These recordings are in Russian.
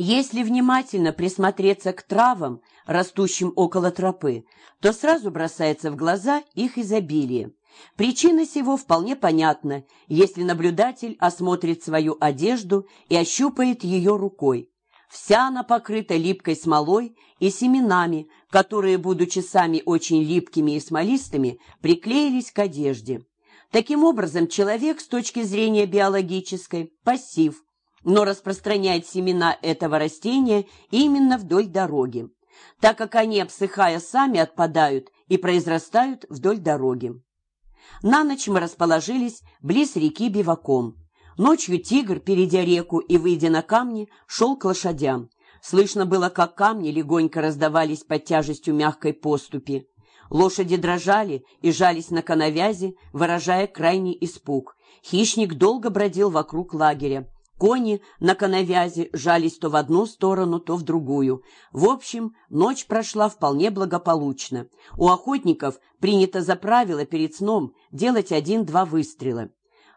Если внимательно присмотреться к травам, растущим около тропы, то сразу бросается в глаза их изобилие. Причина сего вполне понятна, если наблюдатель осмотрит свою одежду и ощупает ее рукой. Вся она покрыта липкой смолой и семенами, которые, будучи сами очень липкими и смолистыми, приклеились к одежде. Таким образом, человек с точки зрения биологической – пассив, но распространяет семена этого растения именно вдоль дороги, так как они, обсыхая, сами отпадают и произрастают вдоль дороги. На ночь мы расположились близ реки Биваком. Ночью тигр, перейдя реку и выйдя на камни, шел к лошадям. Слышно было, как камни легонько раздавались под тяжестью мягкой поступи. Лошади дрожали и жались на коновязи, выражая крайний испуг. Хищник долго бродил вокруг лагеря. Кони на коновязи жались то в одну сторону, то в другую. В общем, ночь прошла вполне благополучно. У охотников принято за правило перед сном делать один-два выстрела.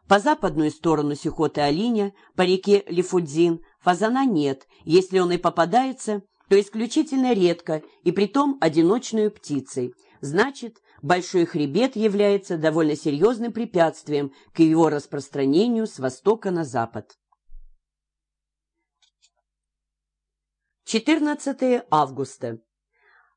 По западную сторону Сихоты-Алиня, по реке Лифудзин, фазана нет. Если он и попадается, то исключительно редко, и притом одиночную птицей. Значит, Большой хребет является довольно серьезным препятствием к его распространению с востока на запад. 14 августа.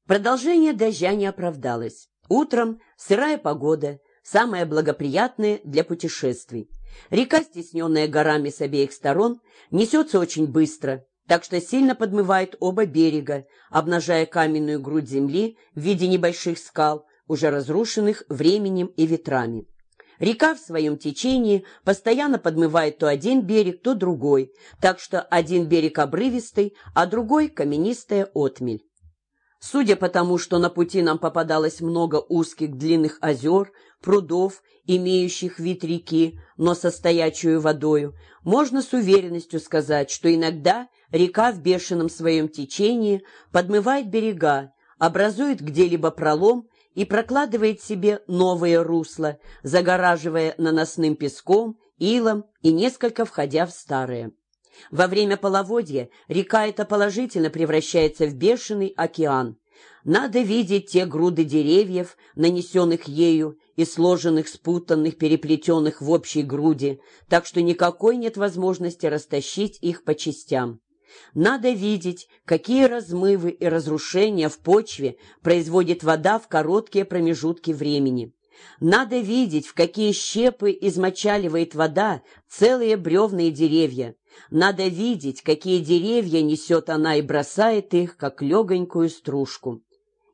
Продолжение дождя не оправдалось. Утром сырая погода, самая благоприятная для путешествий. Река, стесненная горами с обеих сторон, несется очень быстро, так что сильно подмывает оба берега, обнажая каменную грудь земли в виде небольших скал, уже разрушенных временем и ветрами. Река в своем течении постоянно подмывает то один берег, то другой, так что один берег обрывистый, а другой каменистая отмель. Судя по тому, что на пути нам попадалось много узких длинных озер, прудов, имеющих вид реки, но со стоячую водою, можно с уверенностью сказать, что иногда река в бешеном своем течении подмывает берега, образует где-либо пролом и прокладывает себе новые русла, загораживая наносным песком, илом и несколько входя в старые. Во время половодья река эта положительно превращается в бешеный океан. Надо видеть те груды деревьев, нанесенных ею и сложенных, спутанных, переплетенных в общей груди, так что никакой нет возможности растащить их по частям. Надо видеть, какие размывы и разрушения в почве производит вода в короткие промежутки времени. Надо видеть, в какие щепы измочаливает вода целые бревные деревья. Надо видеть, какие деревья несет она и бросает их, как легонькую стружку.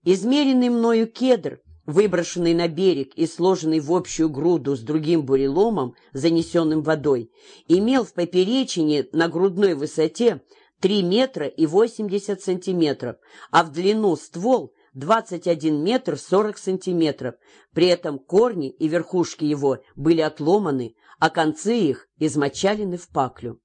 Измеренный мною кедр, выброшенный на берег и сложенный в общую груду с другим буреломом, занесенным водой, имел в поперечине на грудной высоте 3 метра и 80 сантиметров, а в длину ствол 21 метр 40 сантиметров. При этом корни и верхушки его были отломаны, а концы их измочалены в паклю.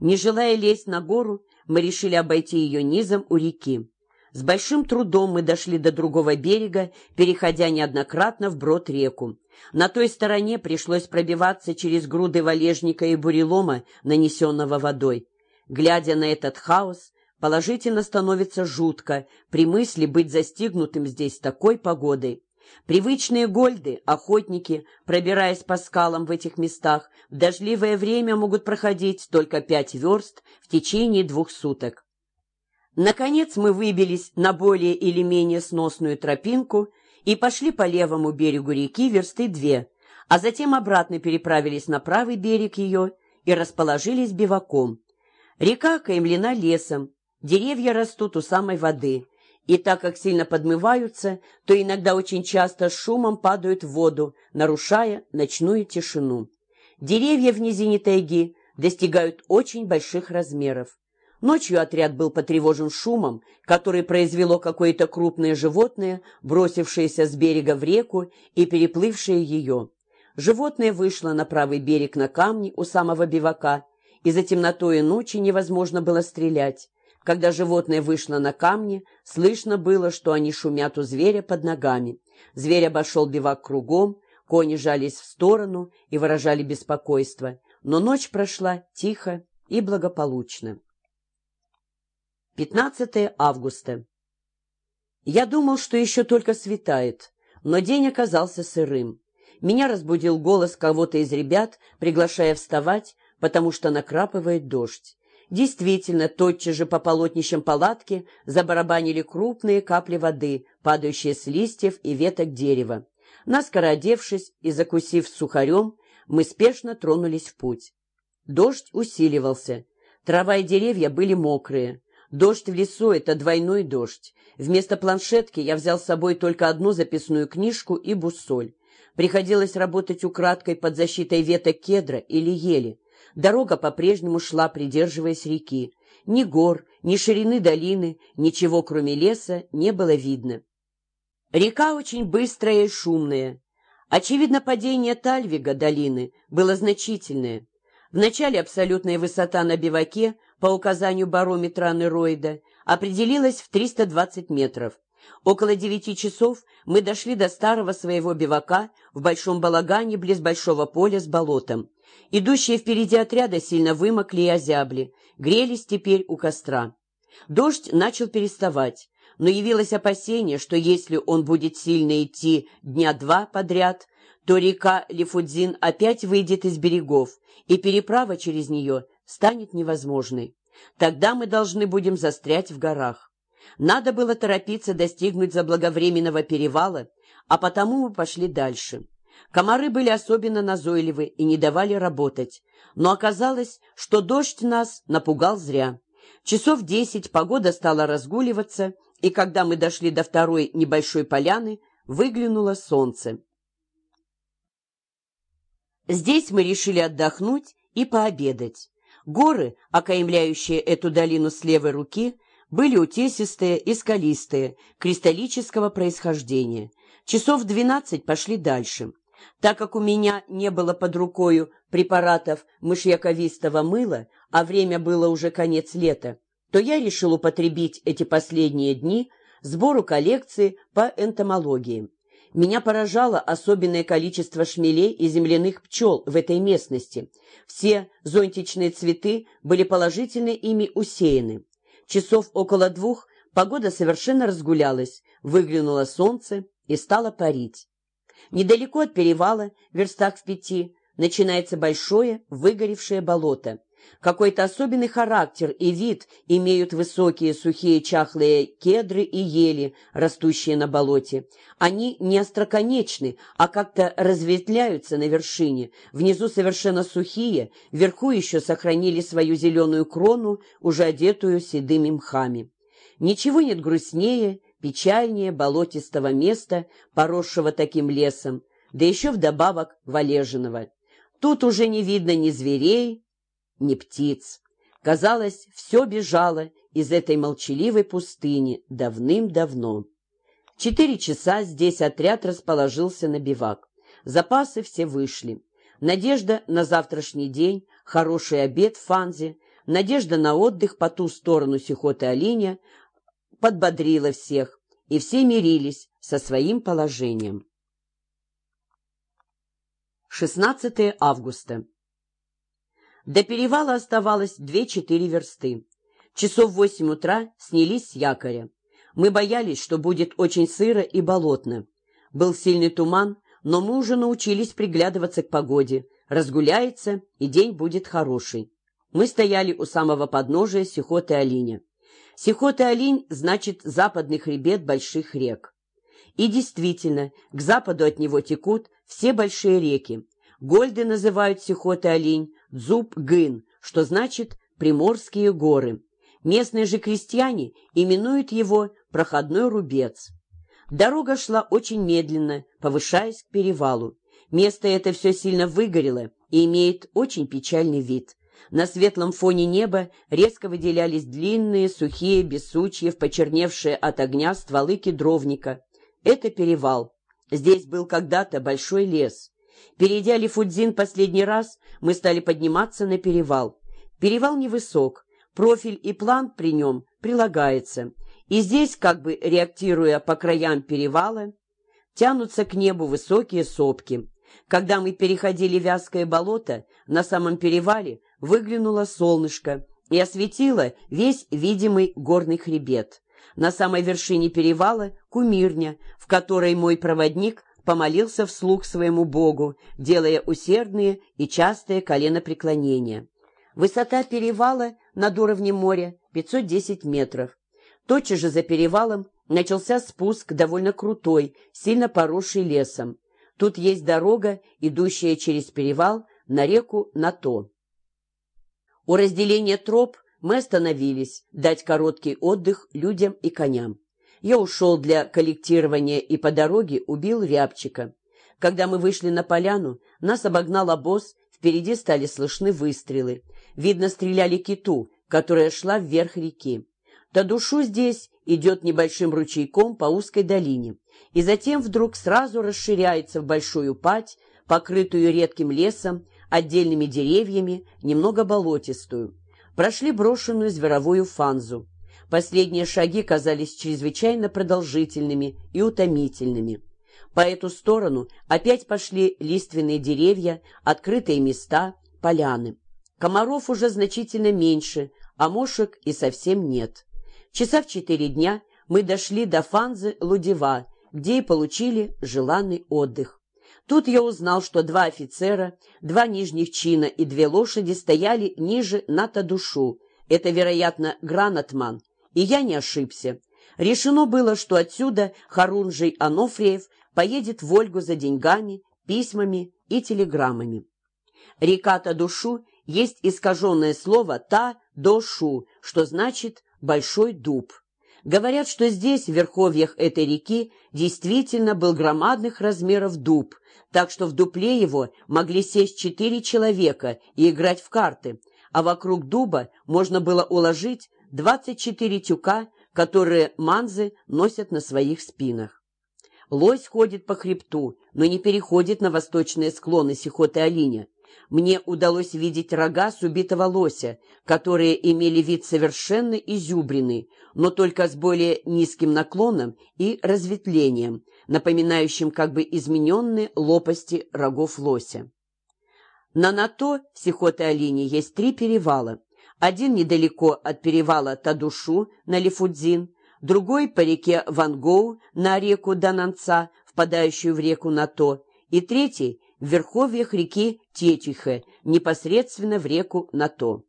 Не желая лезть на гору, мы решили обойти ее низом у реки. С большим трудом мы дошли до другого берега, переходя неоднократно вброд реку. На той стороне пришлось пробиваться через груды валежника и бурелома, нанесенного водой. Глядя на этот хаос, положительно становится жутко при мысли быть застигнутым здесь такой погодой. Привычные гольды, охотники, пробираясь по скалам в этих местах, в дождливое время могут проходить только пять верст в течение двух суток. Наконец мы выбились на более или менее сносную тропинку и пошли по левому берегу реки версты две, а затем обратно переправились на правый берег ее и расположились биваком. Река окаймлена лесом, деревья растут у самой воды, и так как сильно подмываются, то иногда очень часто с шумом падают в воду, нарушая ночную тишину. Деревья в низине тайги достигают очень больших размеров. Ночью отряд был потревожен шумом, который произвело какое-то крупное животное, бросившееся с берега в реку и переплывшее ее. Животное вышло на правый берег на камни у самого бивака и за темнотой ночи невозможно было стрелять. Когда животное вышло на камни, слышно было, что они шумят у зверя под ногами. Зверь обошел бивак кругом, кони жались в сторону и выражали беспокойство, но ночь прошла тихо и благополучно. 15 августа. Я думал, что еще только светает, но день оказался сырым. Меня разбудил голос кого-то из ребят, приглашая вставать, потому что накрапывает дождь. Действительно, тотчас же по полотнищам палатки забарабанили крупные капли воды, падающие с листьев и веток дерева. Наскоро одевшись и закусив сухарем, мы спешно тронулись в путь. Дождь усиливался. Трава и деревья были мокрые. Дождь в лесу — это двойной дождь. Вместо планшетки я взял с собой только одну записную книжку и буссоль. Приходилось работать украдкой под защитой веток кедра или ели. Дорога по-прежнему шла, придерживаясь реки. Ни гор, ни ширины долины, ничего кроме леса не было видно. Река очень быстрая и шумная. Очевидно, падение Тальвига долины было значительное. Вначале абсолютная высота на биваке по указанию барометра анероида определилась в 320 метров. Около девяти часов мы дошли до старого своего бивака в большом балагане близ большого поля с болотом. Идущие впереди отряда сильно вымокли и озябли, грелись теперь у костра. Дождь начал переставать, но явилось опасение, что если он будет сильно идти дня два подряд, то река Лифудзин опять выйдет из берегов, и переправа через нее станет невозможной. Тогда мы должны будем застрять в горах. Надо было торопиться достигнуть заблаговременного перевала, а потому мы пошли дальше. Комары были особенно назойливы и не давали работать, но оказалось, что дождь нас напугал зря. Часов десять погода стала разгуливаться, и когда мы дошли до второй небольшой поляны, выглянуло солнце. Здесь мы решили отдохнуть и пообедать. Горы, окаймляющие эту долину с левой руки, были утесистые и скалистые, кристаллического происхождения. Часов двенадцать пошли дальше. Так как у меня не было под рукою препаратов мышьяковистого мыла, а время было уже конец лета, то я решил употребить эти последние дни сбору коллекции по энтомологии. Меня поражало особенное количество шмелей и земляных пчел в этой местности. Все зонтичные цветы были положительно ими усеяны. Часов около двух погода совершенно разгулялась, выглянуло солнце и стало парить. Недалеко от перевала, верстах в пяти, начинается большое выгоревшее болото. Какой-то особенный характер и вид имеют высокие сухие чахлые кедры и ели, растущие на болоте. Они не остроконечны, а как-то разветвляются на вершине. Внизу совершенно сухие, вверху еще сохранили свою зеленую крону, уже одетую седыми мхами. Ничего нет грустнее, печальнее болотистого места, поросшего таким лесом, да еще вдобавок валежиного. Тут уже не видно ни зверей, ни птиц. Казалось, все бежало из этой молчаливой пустыни давным-давно. Четыре часа здесь отряд расположился на бивак. Запасы все вышли. Надежда на завтрашний день, хороший обед в Фанзе, надежда на отдых по ту сторону Сихоты Алиня подбодрила всех, и все мирились со своим положением. 16 августа. До перевала оставалось две-четыре версты. Часов в восемь утра снялись с якоря. Мы боялись, что будет очень сыро и болотно. Был сильный туман, но мы уже научились приглядываться к погоде. Разгуляется, и день будет хороший. Мы стояли у самого подножия Сихоты-Алиня. Сихоты-Алинь значит западный хребет больших рек. И действительно, к западу от него текут все большие реки. Гольды называют Сихоты-Алинь Дзуб-Гын, что значит «Приморские горы». Местные же крестьяне именуют его «Проходной рубец». Дорога шла очень медленно, повышаясь к перевалу. Место это все сильно выгорело и имеет очень печальный вид. На светлом фоне неба резко выделялись длинные, сухие, без сучьев, почерневшие от огня стволы кедровника. Это перевал. Здесь был когда-то большой лес. Перейдя Лифудзин последний раз, мы стали подниматься на перевал. Перевал невысок, профиль и план при нем прилагается. И здесь, как бы реактируя по краям перевала, тянутся к небу высокие сопки. Когда мы переходили вязкое болото, на самом перевале выглянуло солнышко, и осветила весь видимый горный хребет. На самой вершине перевала — кумирня, в которой мой проводник помолился вслух своему Богу, делая усердные и частые коленопреклонения. Высота перевала над уровнем моря 510 метров. Тотчас же за перевалом начался спуск довольно крутой, сильно поросший лесом. Тут есть дорога, идущая через перевал на реку Нато. У разделения троп мы остановились, дать короткий отдых людям и коням. Я ушел для коллектирования и по дороге убил рябчика. Когда мы вышли на поляну, нас обогнал обоз, впереди стали слышны выстрелы. Видно, стреляли киту, которая шла вверх реки. До душу здесь идет небольшим ручейком по узкой долине, и затем вдруг сразу расширяется в большую пать, покрытую редким лесом, отдельными деревьями, немного болотистую. Прошли брошенную зверовую фанзу. Последние шаги казались чрезвычайно продолжительными и утомительными. По эту сторону опять пошли лиственные деревья, открытые места, поляны. Комаров уже значительно меньше, а мошек и совсем нет. Часа в четыре дня мы дошли до Фанзы Лудева, где и получили желанный отдых. Тут я узнал, что два офицера, два нижних чина и две лошади стояли ниже на душу. Это, вероятно, гранатман. И я не ошибся. Решено было, что отсюда Харунжий Анофриев поедет в Ольгу за деньгами, письмами и телеграммами. Река Тадушу есть искаженное слово «та-дошу», что значит большой дуб. Говорят, что здесь, в верховьях этой реки, действительно был громадных размеров дуб, так что в дупле его могли сесть четыре человека и играть в карты, а вокруг дуба можно было уложить двадцать четыре тюка, которые манзы носят на своих спинах. Лось ходит по хребту, но не переходит на восточные склоны Сихоты-Алиня. Мне удалось видеть рога с убитого лося, которые имели вид совершенно изюбренный, но только с более низким наклоном и разветвлением, напоминающим как бы измененные лопасти рогов лося. На Нато в Сихоте-Алине есть три перевала. Один недалеко от перевала Тадушу на Лифудзин, другой по реке Вангоу на реку Дананца, впадающую в реку Нато, и третий в верховьях реки Тетихе, непосредственно в реку Нато.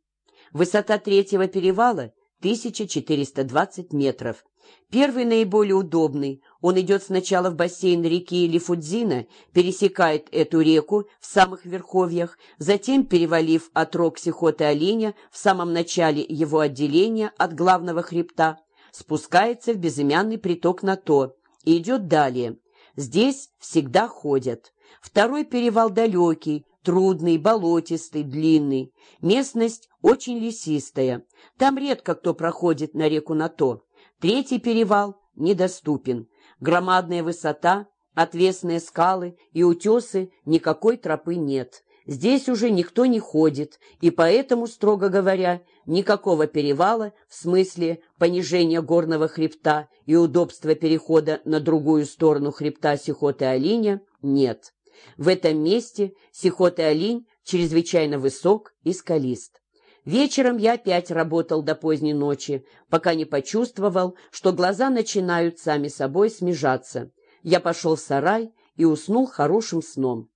Высота третьего перевала – 1420 метров. Первый наиболее удобный. Он идет сначала в бассейн реки Лифудзина, пересекает эту реку в самых верховьях, затем, перевалив от Роксихота оленя в самом начале его отделения от главного хребта, спускается в безымянный приток Нато и идет далее. Здесь всегда ходят. Второй перевал далекий, трудный, болотистый, длинный. Местность очень лесистая. Там редко кто проходит на реку Нато. Третий перевал недоступен. Громадная высота, отвесные скалы и утесы, никакой тропы нет. Здесь уже никто не ходит, и поэтому, строго говоря, никакого перевала в смысле понижения горного хребта и удобства перехода на другую сторону хребта Сихоты-Алиня нет. В этом месте Сихот-Алинь чрезвычайно высок и скалист. Вечером я опять работал до поздней ночи, пока не почувствовал, что глаза начинают сами собой смежаться. Я пошел в сарай и уснул хорошим сном.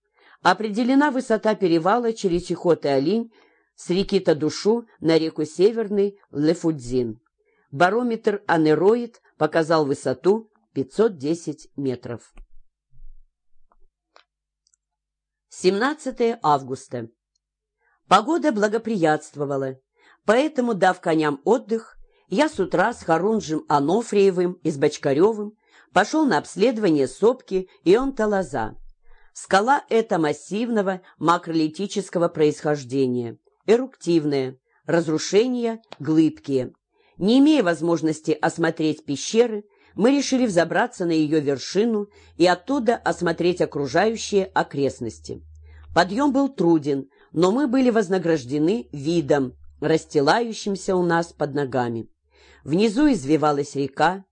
Определена высота перевала через Сихот-Алинь с реки Тадушу на реку Северный Лефудзин. Барометр анероид показал высоту 510 метров. 17 августа. Погода благоприятствовала, поэтому, дав коням отдых, я с утра с Харунжем Анофриевым и с Бочкаревым пошел на обследование сопки Ионта-Лоза. Скала эта массивного макролитического происхождения, эруктивная, разрушения глыбкие. Не имея возможности осмотреть пещеры, мы решили взобраться на ее вершину и оттуда осмотреть окружающие окрестности. Подъем был труден, но мы были вознаграждены видом, расстилающимся у нас под ногами. Внизу извивалась река,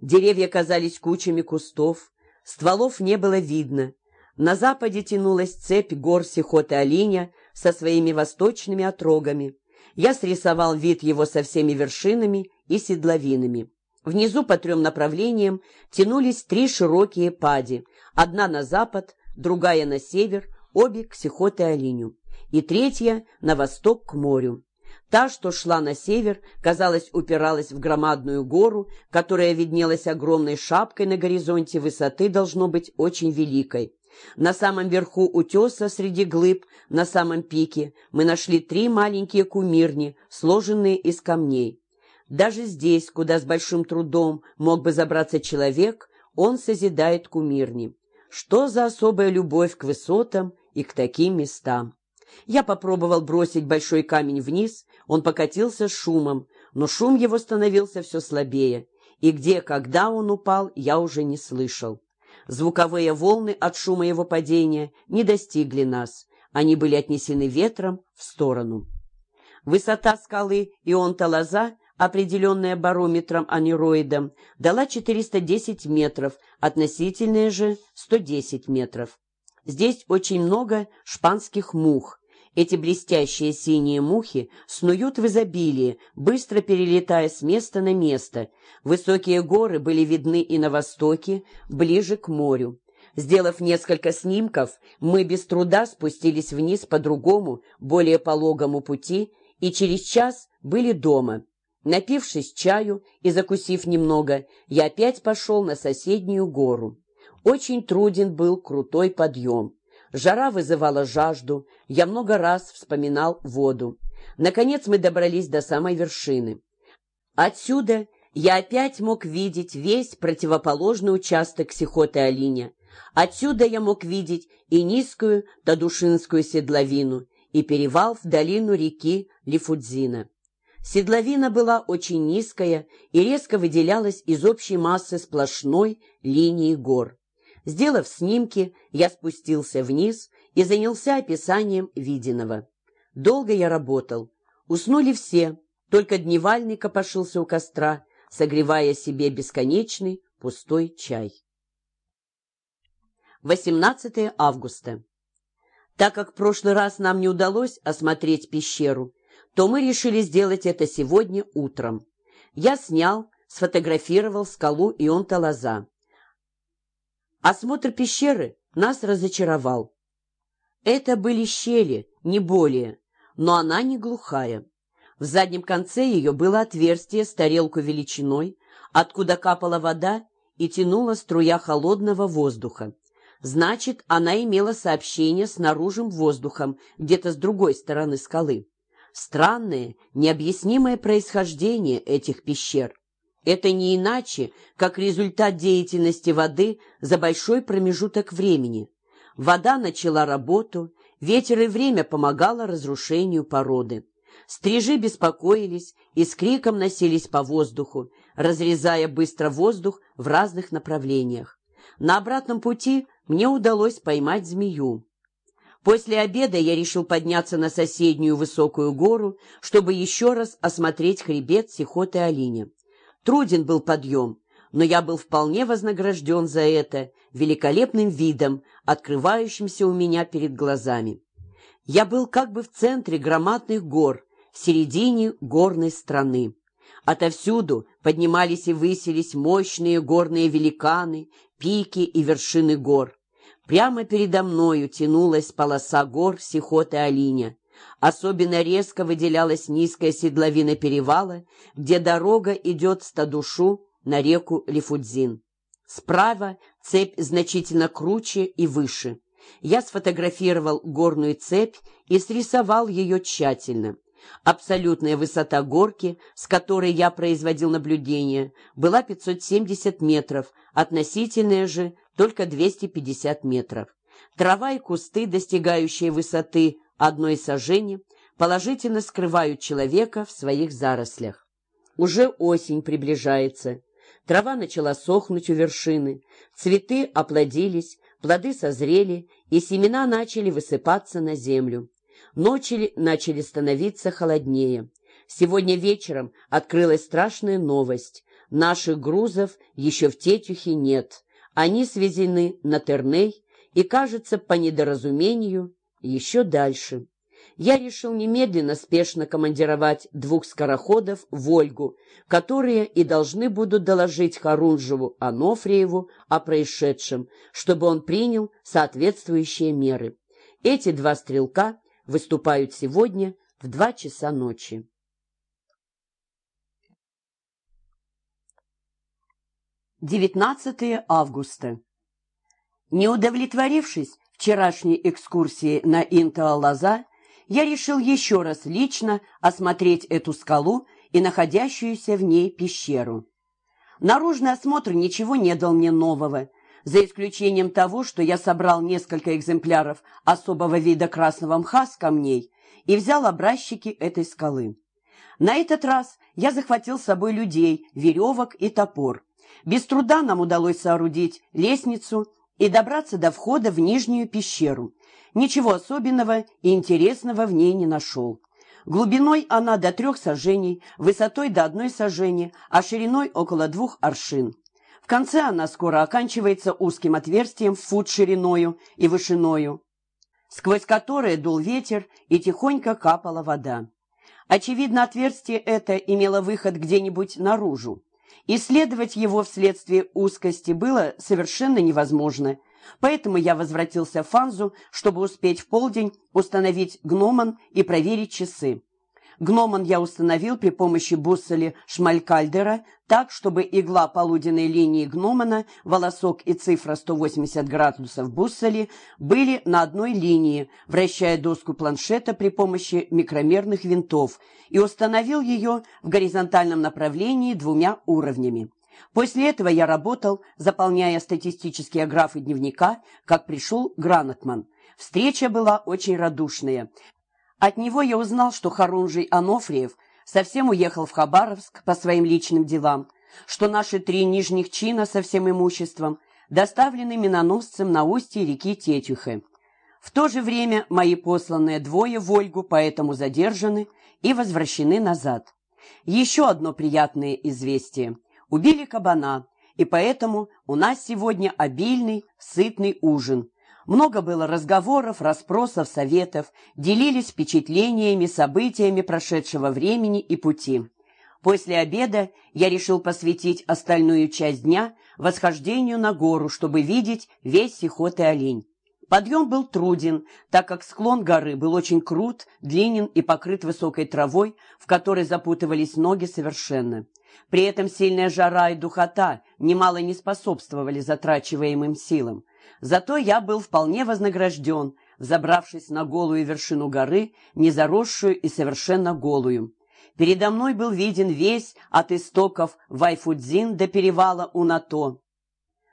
деревья казались кучами кустов, стволов не было видно. На западе тянулась цепь гор Сихоты-Алиня со своими восточными отрогами. Я срисовал вид его со всеми вершинами и седловинами. Внизу по трем направлениям тянулись три широкие пади, одна на запад, другая на север, обе к Сихоте-Алиню, и третья на восток к морю. Та, что шла на север, казалось, упиралась в громадную гору, которая виднелась огромной шапкой на горизонте высоты, должно быть, очень великой. На самом верху утеса среди глыб, на самом пике, мы нашли три маленькие кумирни, сложенные из камней. Даже здесь, куда с большим трудом мог бы забраться человек, он созидает кумирни. Что за особая любовь к высотам и к таким местам? Я попробовал бросить большой камень вниз, он покатился с шумом, но шум его становился все слабее, и где, когда он упал, я уже не слышал. Звуковые волны от шума его падения не достигли нас, они были отнесены ветром в сторону. Высота скалы Ионта-Лоза определенная барометром анероидом, дала 410 метров, относительная же 110 метров. Здесь очень много шпанских мух. Эти блестящие синие мухи снуют в изобилии, быстро перелетая с места на место. Высокие горы были видны и на востоке, ближе к морю. Сделав несколько снимков, мы без труда спустились вниз по другому, более пологому пути и через час были дома. Напившись чаю и закусив немного, я опять пошел на соседнюю гору. Очень труден был крутой подъем. Жара вызывала жажду, я много раз вспоминал воду. Наконец мы добрались до самой вершины. Отсюда я опять мог видеть весь противоположный участок Сихоты-Алиня. Отсюда я мог видеть и низкую Тадушинскую седловину, и перевал в долину реки Лифудзина. Седловина была очень низкая и резко выделялась из общей массы сплошной линии гор. Сделав снимки, я спустился вниз и занялся описанием виденного. Долго я работал. Уснули все, только дневальный копошился у костра, согревая себе бесконечный пустой чай. 18 августа. Так как в прошлый раз нам не удалось осмотреть пещеру, то мы решили сделать это сегодня утром. Я снял, сфотографировал скалу Ионта-Лоза. Осмотр пещеры нас разочаровал. Это были щели, не более, но она не глухая. В заднем конце ее было отверстие с тарелку величиной, откуда капала вода и тянула струя холодного воздуха. Значит, она имела сообщение с наружным воздухом, где-то с другой стороны скалы. Странное, необъяснимое происхождение этих пещер. Это не иначе, как результат деятельности воды за большой промежуток времени. Вода начала работу, ветер и время помогало разрушению породы. Стрижи беспокоились и с криком носились по воздуху, разрезая быстро воздух в разных направлениях. На обратном пути мне удалось поймать змею. После обеда я решил подняться на соседнюю высокую гору, чтобы еще раз осмотреть хребет Сихоты Алиня. Труден был подъем, но я был вполне вознагражден за это великолепным видом, открывающимся у меня перед глазами. Я был как бы в центре громадных гор, в середине горной страны. Отовсюду поднимались и высились мощные горные великаны, пики и вершины гор. Прямо передо мною тянулась полоса гор Сихоты Алиня. Особенно резко выделялась низкая седловина перевала, где дорога идет с Тадушу на реку Лифудзин. Справа цепь значительно круче и выше. Я сфотографировал горную цепь и срисовал ее тщательно. Абсолютная высота горки, с которой я производил наблюдение, была 570 метров, относительная же только 250 метров. Трава и кусты, достигающие высоты одной сажени, положительно скрывают человека в своих зарослях. Уже осень приближается. Трава начала сохнуть у вершины, цветы оплодились, плоды созрели, и семена начали высыпаться на землю. Ночи начали становиться холоднее. Сегодня вечером открылась страшная новость. Наших грузов еще в Тетюхе нет. Они свезены на Терней и, кажется, по недоразумению, еще дальше. я решил немедленно спешно командировать двух скороходов в Ольгу, которые и должны будут доложить Харунжеву Анофриеву о происшедшем, чтобы он принял соответствующие меры. Эти два стрелка выступают сегодня в два часа ночи. 19 августа. Не удовлетворившись вчерашней экскурсией на Интаалаза, я решил еще раз лично осмотреть эту скалу и находящуюся в ней пещеру. Наружный осмотр ничего не дал мне нового, за исключением того, что я собрал несколько экземпляров особого вида красного мха с камней и взял образчики этой скалы. На этот раз я захватил с собой людей, веревок и топор. Без труда нам удалось соорудить лестницу и добраться до входа в нижнюю пещеру. Ничего особенного и интересного в ней не нашел. Глубиной она до трех сажений, высотой до одной сажени, а шириной около двух аршин. В конце она скоро оканчивается узким отверстием в фут шириною и вышиною, сквозь которое дул ветер и тихонько капала вода. Очевидно, отверстие это имело выход где-нибудь наружу. Исследовать его вследствие узкости было совершенно невозможно, поэтому я возвратился в Фанзу, чтобы успеть в полдень установить гномон и проверить часы. Гномон я установил при помощи буссоли Шмалькальдера так, чтобы игла полуденной линии гномона, волосок и цифра 180 градусов буссоли были на одной линии, вращая доску планшета при помощи микромерных винтов и установил ее в горизонтальном направлении двумя уровнями. После этого я работал, заполняя статистические графы дневника, как пришел Гранатман. Встреча была очень радушная. От него я узнал, что Харунжий Анофриев совсем уехал в Хабаровск по своим личным делам, что наши три нижних чина со всем имуществом доставлены миноносцем на устье реки Тетюхе. В то же время мои посланные двое в Ольгу поэтому задержаны и возвращены назад. Еще одно приятное известие. Убили кабана, и поэтому у нас сегодня обильный, сытный ужин, много было разговоров, расспросов, советов, делились впечатлениями, событиями прошедшего времени и пути. После обеда я решил посвятить остальную часть дня восхождению на гору, чтобы видеть весь сихотый олень. Подъем был труден, так как склон горы был очень крут, длинен и покрыт высокой травой, в которой запутывались ноги совершенно. При этом сильная жара и духота немало не способствовали затрачиваемым силам. Зато я был вполне вознагражден, взобравшись на голую вершину горы, не заросшую и совершенно голую. Передо мной был виден весь от истоков Вайфудзин до перевала Унато.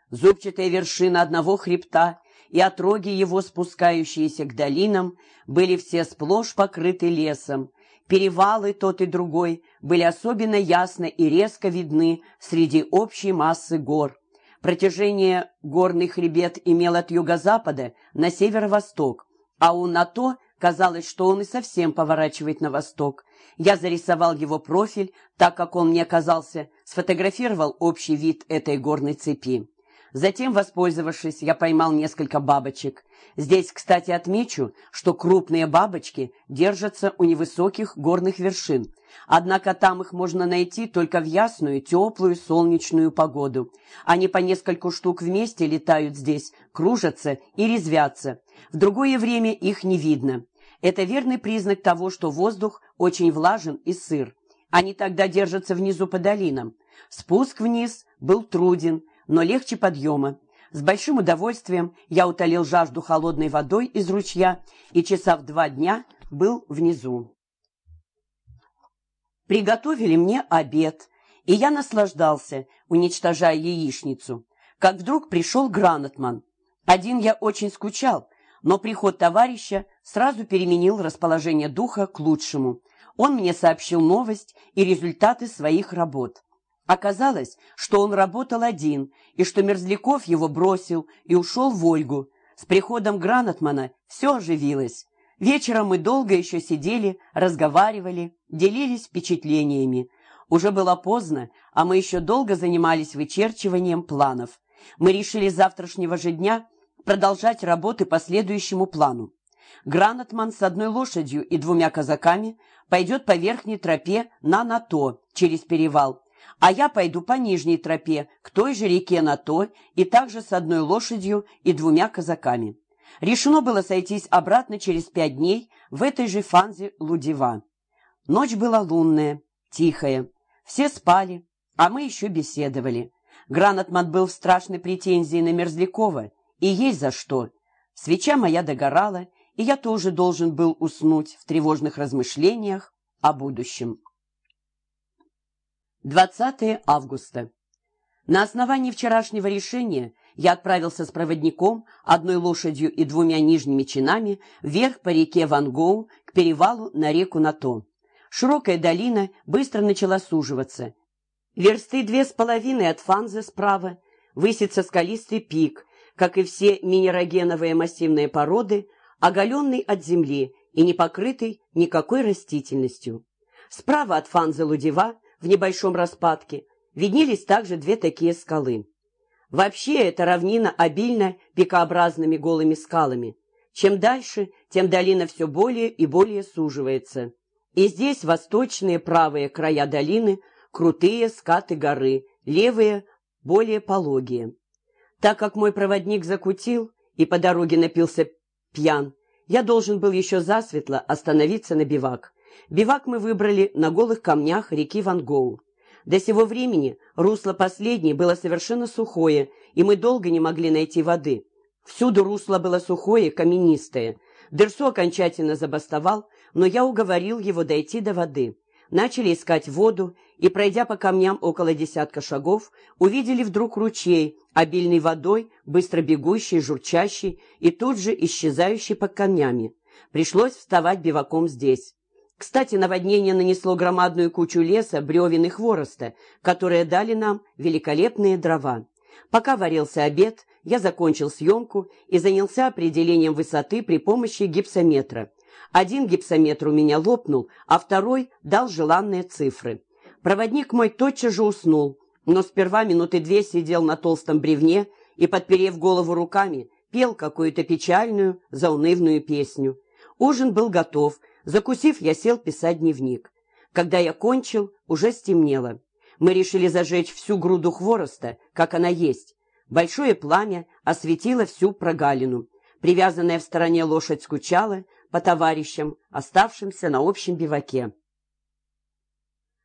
Зубчатая вершина одного хребта и отроги его, спускающиеся к долинам, были все сплошь покрыты лесом. Перевалы тот и другой были особенно ясно и резко видны среди общей массы гор. Протяжение горный хребет имел от юго-запада на северо-восток, а у НАТО казалось, что он и совсем поворачивает на восток. Я зарисовал его профиль, так как он мне казался, сфотографировал общий вид этой горной цепи. Затем, воспользовавшись, я поймал несколько бабочек. Здесь, кстати, отмечу, что крупные бабочки держатся у невысоких горных вершин. Однако там их можно найти только в ясную, теплую, солнечную погоду. Они по нескольку штук вместе летают здесь, кружатся и резвятся. В другое время их не видно. Это верный признак того, что воздух очень влажен и сыр. Они тогда держатся внизу по долинам. Спуск вниз был труден, но легче подъема. С большим удовольствием я утолил жажду холодной водой из ручья и часа в два дня был внизу. Приготовили мне обед, и я наслаждался, уничтожая яичницу. Как вдруг пришел Гранатман. Один я очень скучал, но приход товарища сразу переменил расположение духа к лучшему. Он мне сообщил новость и результаты своих работ. Оказалось, что он работал один, и что Мерзляков его бросил и ушел в Ольгу. С приходом Гранатмана все оживилось. Вечером мы долго еще сидели, разговаривали, делились впечатлениями. Уже было поздно, а мы еще долго занимались вычерчиванием планов. Мы решили завтрашнего же дня продолжать работы по следующему плану. Гранатман с одной лошадью и двумя казаками пойдет по верхней тропе на Нато через перевал, а я пойду по нижней тропе к той же реке Нато и также с одной лошадью и двумя казаками. Решено было сойтись обратно через пять дней в этой же фанзе Лудева. Ночь была лунная, тихая. Все спали, а мы еще беседовали. Гранатман был в страшной претензии на Мерзлякова, и есть за что. Свеча моя догорала, и я тоже должен был уснуть в тревожных размышлениях о будущем. 20 августа. На основании вчерашнего решения я отправился с проводником, одной лошадью и двумя нижними чинами вверх по реке Вангоу к перевалу на реку Нато. Широкая долина быстро начала суживаться. Версты две с половиной от Фанзы справа высится скалистый пик, как и все минерогеновые массивные породы, оголенный от земли и не покрытый никакой растительностью. Справа от Фанзы Лудева, в небольшом распадке, виднелись также две такие скалы. Вообще эта равнина обильна пикообразными голыми скалами. Чем дальше, тем долина все более и более суживается. И здесь восточные правые края долины – крутые скаты горы, левые – более пологие. Так как мой проводник закутил и по дороге напился пьян, я должен был еще засветло остановиться на бивак. Бивак мы выбрали на голых камнях реки Вангоу. До сего времени русло последней было совершенно сухое, и мы долго не могли найти воды. Всюду русло было сухое, каменистое. Дерсу окончательно забастовал, но я уговорил его дойти до воды. Начали искать воду, и, пройдя по камням около десятка шагов, увидели вдруг ручей, обильный водой, быстро бегущий, журчащий и тут же исчезающий под камнями. Пришлось вставать биваком здесь. Кстати, наводнение нанесло громадную кучу леса, бревен и хвороста, которые дали нам великолепные дрова. Пока варился обед, я закончил съемку и занялся определением высоты при помощи гипсометра. Один гипсометр у меня лопнул, а второй дал желанные цифры. Проводник мой тотчас же уснул, но сперва минуты две сидел на толстом бревне и, подперев голову руками, пел какую-то печальную, заунывную песню. Ужин был готов, Закусив, я сел писать дневник. Когда я кончил, уже стемнело. Мы решили зажечь всю груду хвороста, как она есть. Большое пламя осветило всю прогалину. Привязанная в стороне лошадь скучала по товарищам, оставшимся на общем биваке.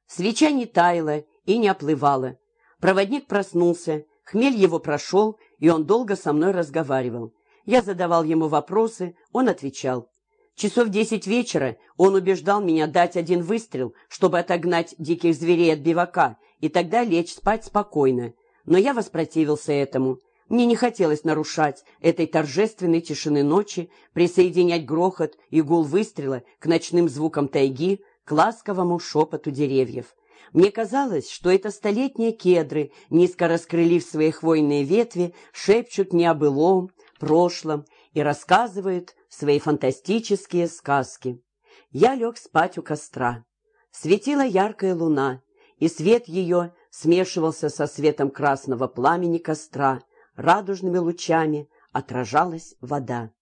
Свеча не таяла и не оплывала. Проводник проснулся, хмель его прошел, и он долго со мной разговаривал. Я задавал ему вопросы, он отвечал. Часов десять вечера он убеждал меня дать один выстрел, чтобы отогнать диких зверей от бивака, и тогда лечь спать спокойно. Но я воспротивился этому. Мне не хотелось нарушать этой торжественной тишины ночи, присоединять грохот и гул выстрела к ночным звукам тайги, к ласковому шепоту деревьев. Мне казалось, что это столетние кедры, низко раскрылив свои хвойные ветви, шепчут не о былом, прошлом и рассказывают свои фантастические сказки. Я лег спать у костра. Светила яркая луна, и свет ее смешивался со светом красного пламени костра, радужными лучами отражалась вода.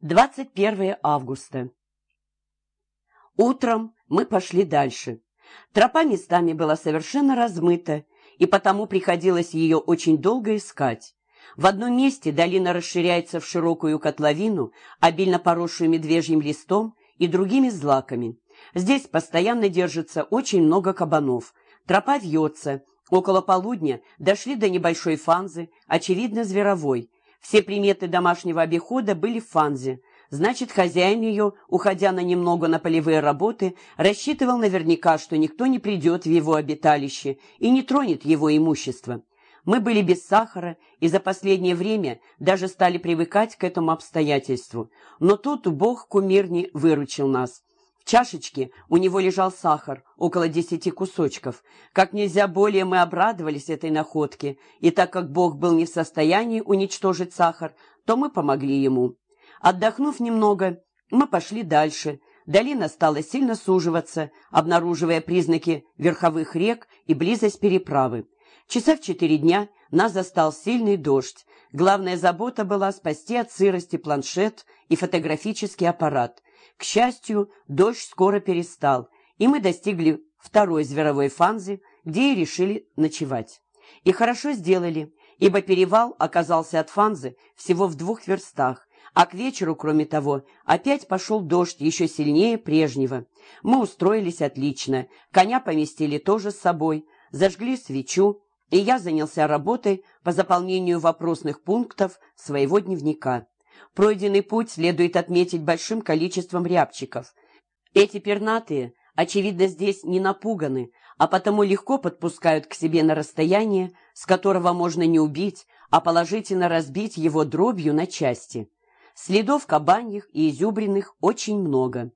21 августа. Утром мы пошли дальше. Тропа местами была совершенно размыта, и потому приходилось ее очень долго искать. В одном месте долина расширяется в широкую котловину, обильно поросшую медвежьим листом и другими злаками. Здесь постоянно держится очень много кабанов. Тропа вьется. Около полудня дошли до небольшой фанзы, очевидно, зверовой. Все приметы домашнего обихода были в фанзе. Значит, хозяин ее, уходя на немного на полевые работы, рассчитывал наверняка, что никто не придет в его обиталище и не тронет его имущество. Мы были без сахара и за последнее время даже стали привыкать к этому обстоятельству. Но тут Бог кумирни выручил нас. В чашечке у него лежал сахар, около десяти кусочков. Как нельзя более мы обрадовались этой находке, и так как Бог был не в состоянии уничтожить сахар, то мы помогли ему. Отдохнув немного, мы пошли дальше. Долина стала сильно суживаться, обнаруживая признаки верховых рек и близость переправы. Часа в четыре дня нас застал сильный дождь. Главная забота была спасти от сырости планшет и фотографический аппарат. К счастью, дождь скоро перестал, и мы достигли второй зверовой фанзы, где и решили ночевать. И хорошо сделали, ибо перевал оказался от фанзы всего в двух верстах, а к вечеру, кроме того, опять пошел дождь еще сильнее прежнего. Мы устроились отлично, коня поместили тоже с собой, зажгли свечу, и я занялся работой по заполнению вопросных пунктов своего дневника. Пройденный путь следует отметить большим количеством рябчиков. Эти пернатые, очевидно, здесь не напуганы, а потому легко подпускают к себе на расстояние, с которого можно не убить, а положительно разбить его дробью на части. Следов кабаньих и изюбренных очень много.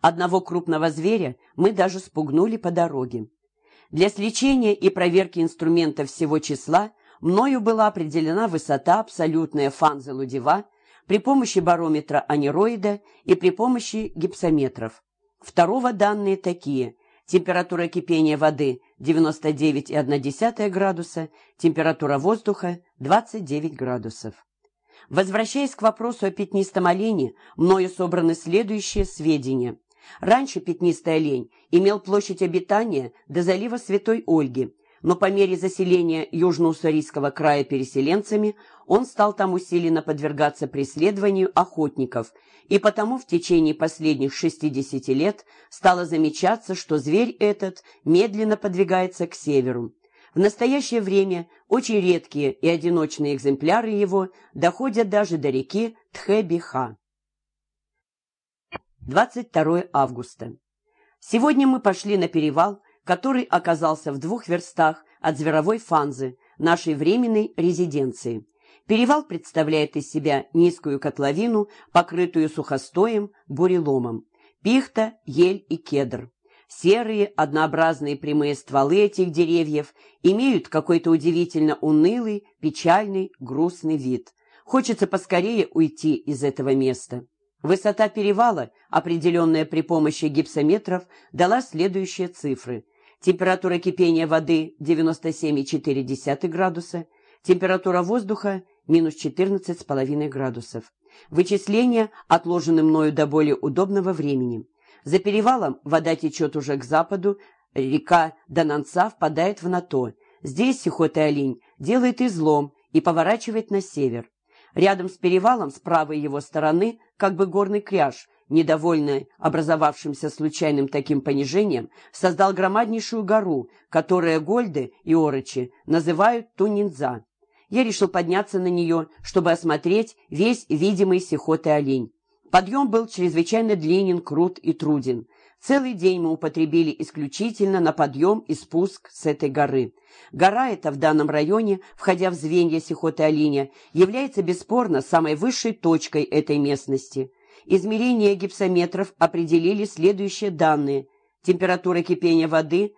Одного крупного зверя мы даже спугнули по дороге. Для сличения и проверки инструментов всего числа мною была определена высота абсолютная фанзы Лудева при помощи барометра анероида и при помощи гипсометров. Второго данные такие. Температура кипения воды 99,1 градуса, температура воздуха 29 градусов. Возвращаясь к вопросу о пятнистом олене, мною собраны следующие сведения. Раньше пятнистый олень имел площадь обитания до залива Святой Ольги, но по мере заселения Южно-Уссурийского края переселенцами он стал там усиленно подвергаться преследованию охотников, и потому в течение последних 60 лет стало замечаться, что зверь этот медленно подвигается к северу. В настоящее время очень редкие и одиночные экземпляры его доходят даже до реки Тхебиха. 22 августа. Сегодня мы пошли на перевал, который оказался в двух верстах от Зверовой Фанзы, нашей временной резиденции. Перевал представляет из себя низкую котловину, покрытую сухостоем, буреломом, пихта, ель и кедр. Серые, однообразные прямые стволы этих деревьев имеют какой-то удивительно унылый, печальный, грустный вид. Хочется поскорее уйти из этого места. Высота перевала, определенная при помощи гипсометров, дала следующие цифры. Температура кипения воды 97,4 градуса, температура воздуха минус 14,5 градусов. Вычисления отложены мною до более удобного времени. За перевалом вода течет уже к западу, река Донанца впадает в Нато. Здесь сихотый олень делает излом и поворачивает на север. Рядом с перевалом, с правой его стороны, как бы горный кряж, недовольный образовавшимся случайным таким понижением, создал громаднейшую гору, которую Гольды и Орочи называют Тунинза. Я решил подняться на нее, чтобы осмотреть весь видимый сихотый олень. Подъем был чрезвычайно длинен, крут и труден. Целый день мы употребили исключительно на подъем и спуск с этой горы. Гора эта в данном районе, входя в звенья Сихоты-Алиня, является бесспорно самой высшей точкой этой местности. Измерения гипсометров определили следующие данные. Температура кипения воды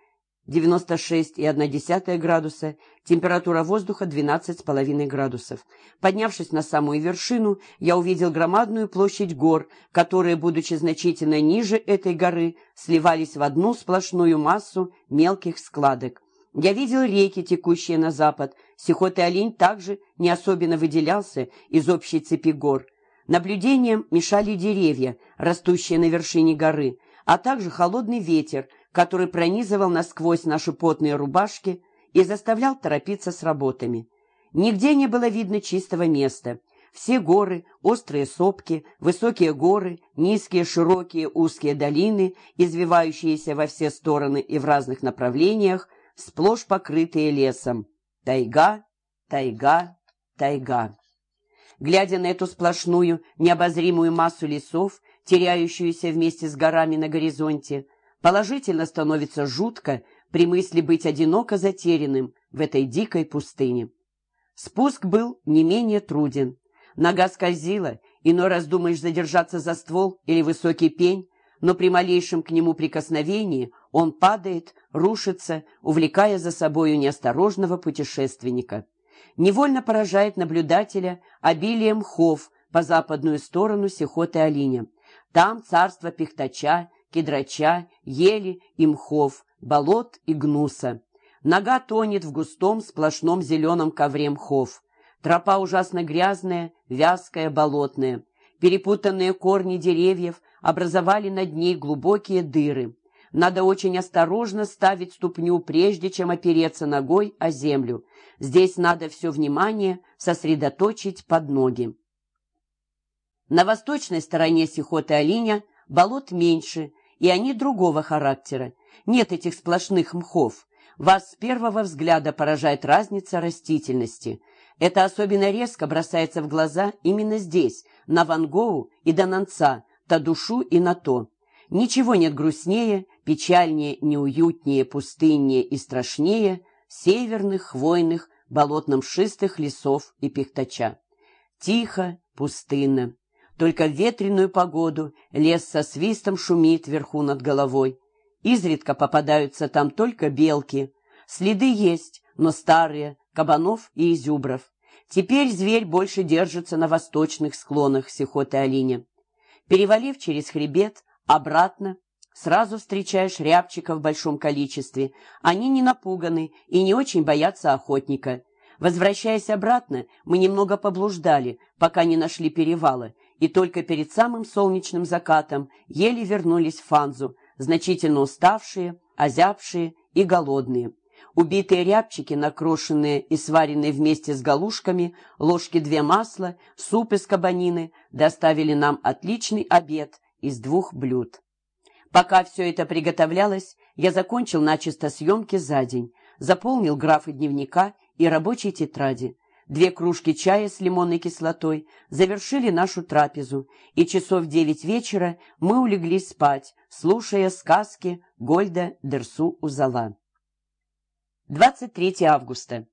96,1 градуса, температура воздуха 12,5 градусов. Поднявшись на самую вершину, я увидел громадную площадь гор, которые, будучи значительно ниже этой горы, сливались в одну сплошную массу мелких складок. Я видел реки, текущие на запад. Сихотый олень также не особенно выделялся из общей цепи гор. Наблюдением мешали деревья, растущие на вершине горы, а также холодный ветер, который пронизывал насквозь наши потные рубашки и заставлял торопиться с работами. Нигде не было видно чистого места. Все горы, острые сопки, высокие горы, низкие, широкие, узкие долины, извивающиеся во все стороны и в разных направлениях, сплошь покрытые лесом. Тайга, тайга, тайга. Глядя на эту сплошную, необозримую массу лесов, теряющуюся вместе с горами на горизонте, Положительно становится жутко при мысли быть одиноко затерянным в этой дикой пустыне. Спуск был не менее труден. Нога скользила, иной раз думаешь задержаться за ствол или высокий пень, но при малейшем к нему прикосновении он падает, рушится, увлекая за собою неосторожного путешественника. Невольно поражает наблюдателя обилием хов по западную сторону Сихоты Алиня. Там царство Пихтача, кедрача, ели и мхов, болот и гнуса. Нога тонет в густом сплошном зеленом ковре мхов. Тропа ужасно грязная, вязкая, болотная. Перепутанные корни деревьев образовали над ней глубокие дыры. Надо очень осторожно ставить ступню, прежде чем опереться ногой о землю. Здесь надо все внимание сосредоточить под ноги. На восточной стороне Сихоты-Алиня болот меньше, и они другого характера. Нет этих сплошных мхов. Вас с первого взгляда поражает разница растительности. Это особенно резко бросается в глаза именно здесь, на Вангоу и Дананца, Тадушу и на то. Ничего нет грустнее, печальнее, неуютнее, пустыннее и страшнее северных, хвойных, болотно-мшистых лесов и пихтача. Тихо, пустынно. Только в ветреную погоду лес со свистом шумит вверху над головой. Изредка попадаются там только белки. Следы есть, но старые, кабанов и изюбров. Теперь зверь больше держится на восточных склонах Сихоты-Алиня. Перевалив через хребет, обратно, сразу встречаешь рябчиков в большом количестве. Они не напуганы и не очень боятся охотника. Возвращаясь обратно, мы немного поблуждали, пока не нашли перевала, и только перед самым солнечным закатом еле вернулись в Фанзу, значительно уставшие, озябшие и голодные. Убитые рябчики, накрошенные и сваренные вместе с галушками, ложки две масла, суп из кабанины, доставили нам отличный обед из двух блюд. Пока все это приготовлялось, я закончил начисто съемки за день, заполнил графы дневника и рабочей тетради. Две кружки чая с лимонной кислотой завершили нашу трапезу, и часов девять вечера мы улеглись спать, слушая сказки Гольда Дерсу Узала. 23 августа.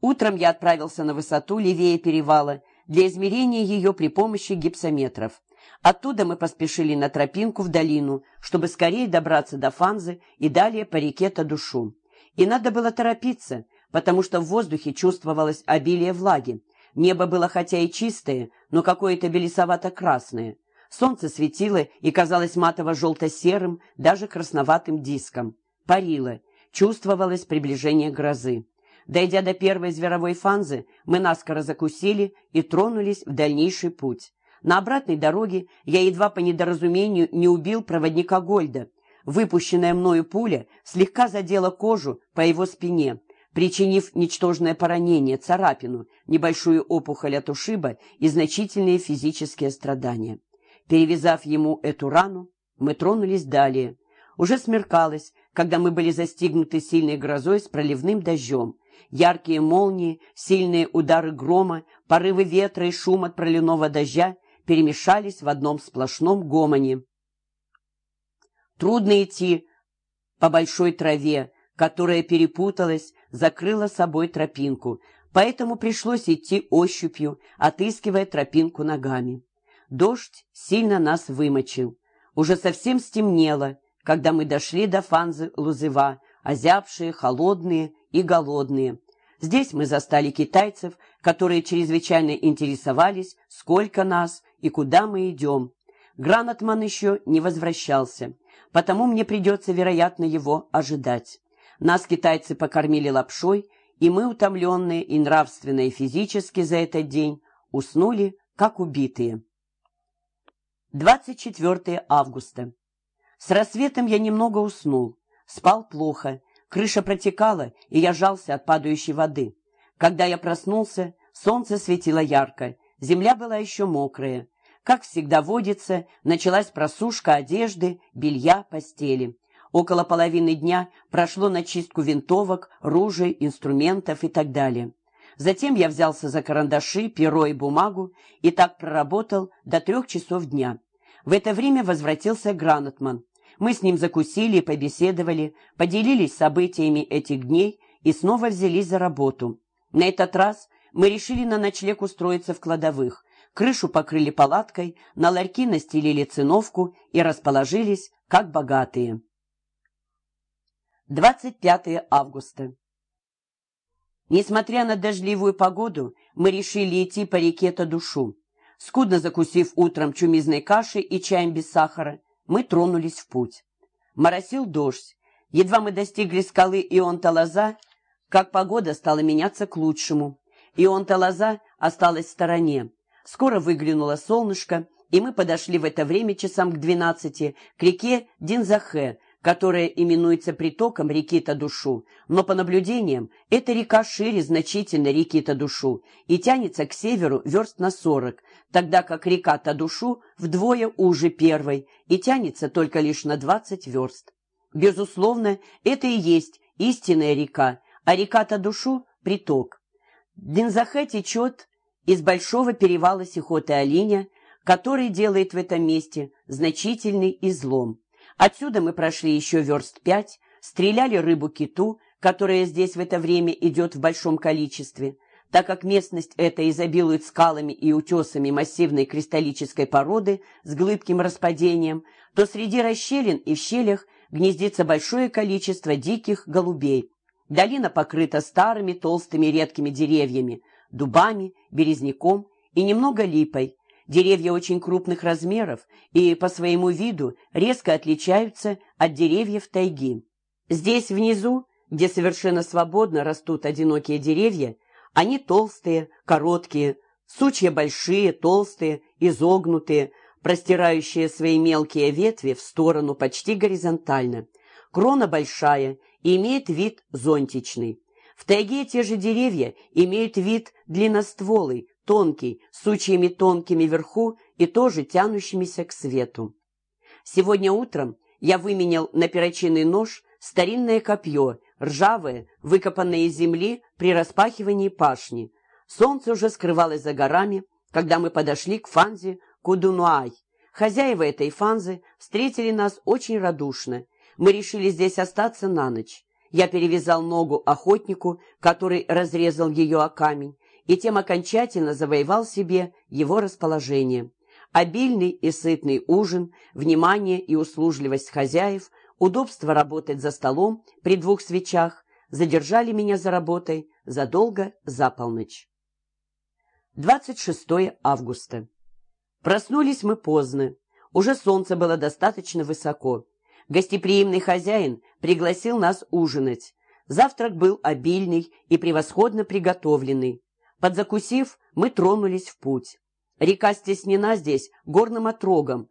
Утром я отправился на высоту левее перевала для измерения ее при помощи гипсометров. Оттуда мы поспешили на тропинку в долину, чтобы скорее добраться до Фанзы и далее по реке Тадушу. И надо было торопиться – потому что в воздухе чувствовалось обилие влаги. Небо было хотя и чистое, но какое-то белесовато-красное. Солнце светило и казалось матово-желто-серым, даже красноватым диском. Парило. Чувствовалось приближение грозы. Дойдя до первой зверовой фанзы, мы наскоро закусили и тронулись в дальнейший путь. На обратной дороге я едва по недоразумению не убил проводника Гольда. Выпущенная мною пуля слегка задела кожу по его спине, причинив ничтожное поранение, царапину, небольшую опухоль от ушиба и значительные физические страдания. Перевязав ему эту рану, мы тронулись далее. Уже смеркалось, когда мы были застигнуты сильной грозой с проливным дождем. Яркие молнии, сильные удары грома, порывы ветра и шум от проливного дождя перемешались в одном сплошном гомоне. Трудно идти по большой траве, которая перепуталась, закрыла собой тропинку, поэтому пришлось идти ощупью, отыскивая тропинку ногами. Дождь сильно нас вымочил. Уже совсем стемнело, когда мы дошли до Фанзы Лузыва, озябшие, холодные и голодные. Здесь мы застали китайцев, которые чрезвычайно интересовались, сколько нас и куда мы идем. Гранатман еще не возвращался, потому мне придется, вероятно, его ожидать. Нас китайцы покормили лапшой, и мы, утомленные и нравственно, и физически за этот день, уснули, как убитые. 24 августа. С рассветом я немного уснул. Спал плохо, крыша протекала, и я жался от падающей воды. Когда я проснулся, солнце светило ярко, земля была еще мокрая. Как всегда водится, началась просушка одежды, белья, постели. Около половины дня прошло на чистку винтовок, ружей, инструментов и так далее. Затем я взялся за карандаши, перо и бумагу и так проработал до трех часов дня. В это время возвратился Гранатман. Мы с ним закусили и побеседовали, поделились событиями этих дней и снова взялись за работу. На этот раз мы решили на ночлег устроиться в кладовых. Крышу покрыли палаткой, на ларьки настелили циновку и расположились, как богатые. 25 августа. Несмотря на дождливую погоду, мы решили идти по реке Тадушу. Скудно закусив утром чумизной кашей и чаем без сахара, мы тронулись в путь. Моросил дождь. Едва мы достигли скалы Ионта-Лоза, как погода стала меняться к лучшему. Ионта лоза осталась в стороне. Скоро выглянуло солнышко, и мы подошли в это время часам к двенадцати к реке Динзахе, которая именуется притоком реки Тадушу, но по наблюдениям эта река шире значительно реки Тадушу и тянется к северу верст на сорок, тогда как река Тадушу вдвое уже первой и тянется только лишь на двадцать верст. Безусловно, это и есть истинная река, а река Тадушу – приток. Динзахе течет из большого перевала Сихоты-Алиня, который делает в этом месте значительный излом. Отсюда мы прошли еще верст пять, стреляли рыбу-киту, которая здесь в это время идет в большом количестве. Так как местность эта изобилует скалами и утесами массивной кристаллической породы с глыбким распадением, то среди расщелин и в щелях гнездится большое количество диких голубей. Долина покрыта старыми толстыми редкими деревьями, дубами, березняком и немного липой, Деревья очень крупных размеров и по своему виду резко отличаются от деревьев тайги. Здесь внизу, где совершенно свободно растут одинокие деревья, они толстые, короткие, сучья большие, толстые, изогнутые, простирающие свои мелкие ветви в сторону почти горизонтально. Крона большая и имеет вид зонтичный. В тайге те же деревья имеют вид длинностволый, тонкий, сучьями тонкими вверху и тоже тянущимися к свету. Сегодня утром я выменял на перочинный нож старинное копье, ржавое, выкопанное из земли при распахивании пашни. Солнце уже скрывалось за горами, когда мы подошли к фанзе Кудунуай. Хозяева этой фанзы встретили нас очень радушно. Мы решили здесь остаться на ночь. Я перевязал ногу охотнику, который разрезал ее о камень, и тем окончательно завоевал себе его расположение. Обильный и сытный ужин, внимание и услужливость хозяев, удобство работать за столом при двух свечах задержали меня за работой задолго за полночь. 26 августа. Проснулись мы поздно. Уже солнце было достаточно высоко. Гостеприимный хозяин пригласил нас ужинать. Завтрак был обильный и превосходно приготовленный. Подзакусив, мы тронулись в путь. Река стеснена здесь горным отрогом,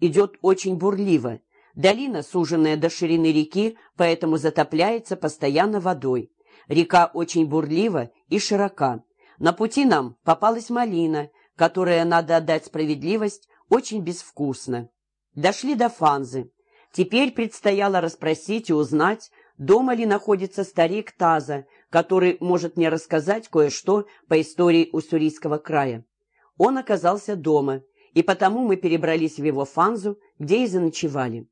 идет очень бурливо. Долина, суженная до ширины реки, поэтому затопляется постоянно водой. Река очень бурлива и широка. На пути нам попалась малина, которая, надо отдать справедливость, очень безвкусна. Дошли до Фанзы. Теперь предстояло расспросить и узнать, дома ли находится старик Таза, который может мне рассказать кое-что по истории Уссурийского края. Он оказался дома, и потому мы перебрались в его фанзу, где и заночевали.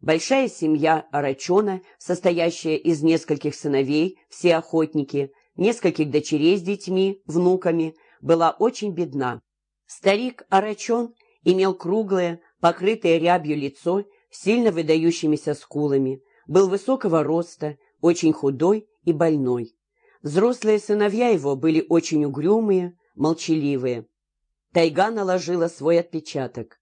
Большая семья Арачона, состоящая из нескольких сыновей, все охотники, нескольких дочерей с детьми, внуками, была очень бедна. Старик Арачон имел круглое, покрытое рябью лицо, сильно выдающимися скулами, был высокого роста, очень худой и больной. Взрослые сыновья его были очень угрюмые, молчаливые. Тайга наложила свой отпечаток.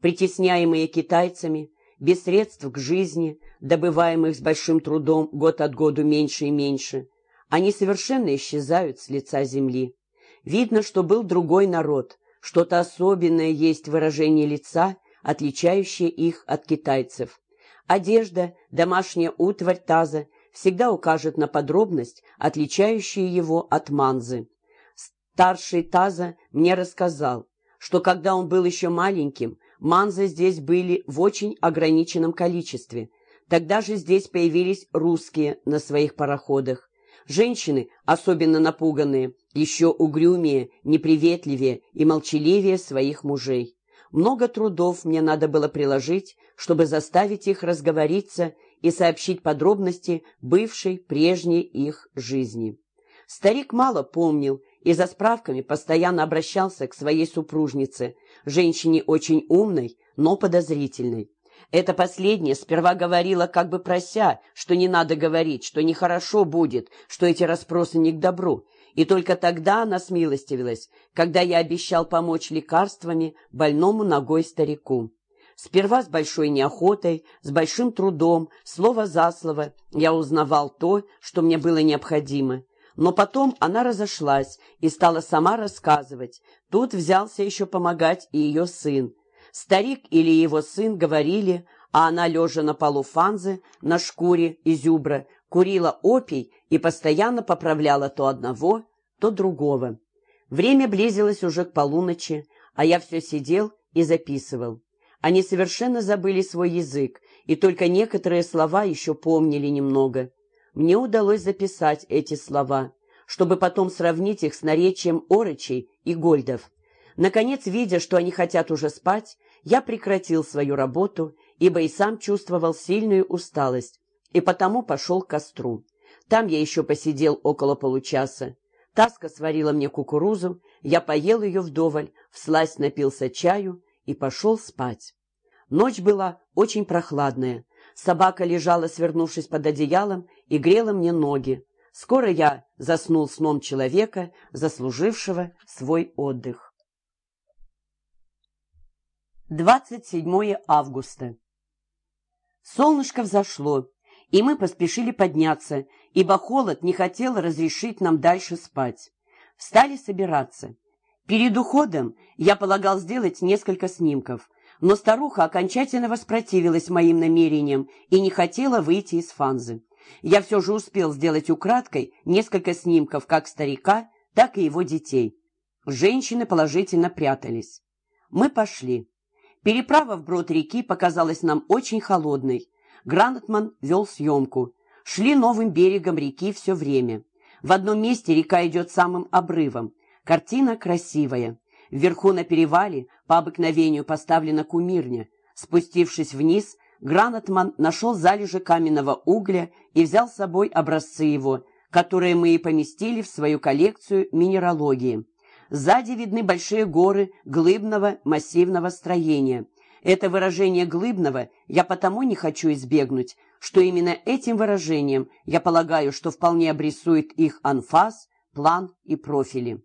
Притесняемые китайцами, без средств к жизни, добываемых с большим трудом год от году меньше и меньше, они совершенно исчезают с лица земли. Видно, что был другой народ, что-то особенное есть выражение лица, отличающее их от китайцев. Одежда, домашняя утварь таза всегда укажет на подробность, отличающую его от манзы. Старший Таза мне рассказал, что когда он был еще маленьким, манзы здесь были в очень ограниченном количестве. Тогда же здесь появились русские на своих пароходах. Женщины, особенно напуганные, еще угрюмее, неприветливее и молчаливее своих мужей. Много трудов мне надо было приложить, чтобы заставить их разговориться и сообщить подробности бывшей, прежней их жизни. Старик мало помнил и за справками постоянно обращался к своей супружнице, женщине очень умной, но подозрительной. Эта последняя сперва говорила, как бы прося, что не надо говорить, что нехорошо будет, что эти расспросы не к добру. И только тогда она смилостивилась, когда я обещал помочь лекарствами больному ногой старику. Сперва с большой неохотой, с большим трудом, слово за слово, я узнавал то, что мне было необходимо. Но потом она разошлась и стала сама рассказывать. Тут взялся еще помогать и ее сын. Старик или его сын говорили, а она, лежа на полу фанзы, на шкуре изюбра, курила опий и постоянно поправляла то одного, то другого. Время близилось уже к полуночи, а я все сидел и записывал. Они совершенно забыли свой язык, и только некоторые слова еще помнили немного. Мне удалось записать эти слова, чтобы потом сравнить их с наречием орочей и гольдов. Наконец, видя, что они хотят уже спать, я прекратил свою работу, ибо и сам чувствовал сильную усталость, и потому пошел к костру. Там я еще посидел около получаса. Таска сварила мне кукурузу, я поел ее вдоволь, всласть напился чаю и пошел спать. Ночь была очень прохладная. Собака лежала, свернувшись под одеялом, и грела мне ноги. Скоро я заснул сном человека, заслужившего свой отдых. 27 августа. Солнышко взошло, и мы поспешили подняться, ибо холод не хотел разрешить нам дальше спать. Стали собираться. Перед уходом я полагал сделать несколько снимков, но старуха окончательно воспротивилась моим намерениям и не хотела выйти из фанзы. Я все же успел сделать украдкой несколько снимков как старика, так и его детей. Женщины положительно прятались. Мы пошли. Переправа вброд реки показалась нам очень холодной. Гранатман вел съемку. Шли новым берегом реки все время. В одном месте река идет самым обрывом. Картина красивая. Вверху на перевале по обыкновению поставлена кумирня. Спустившись вниз, Гранатман нашел залежи каменного угля и взял с собой образцы его, которые мы и поместили в свою коллекцию минералогии. Сзади видны большие горы глыбного массивного строения. Это выражение глыбного я потому не хочу избегнуть, что именно этим выражением я полагаю, что вполне обрисует их анфас, план и профили.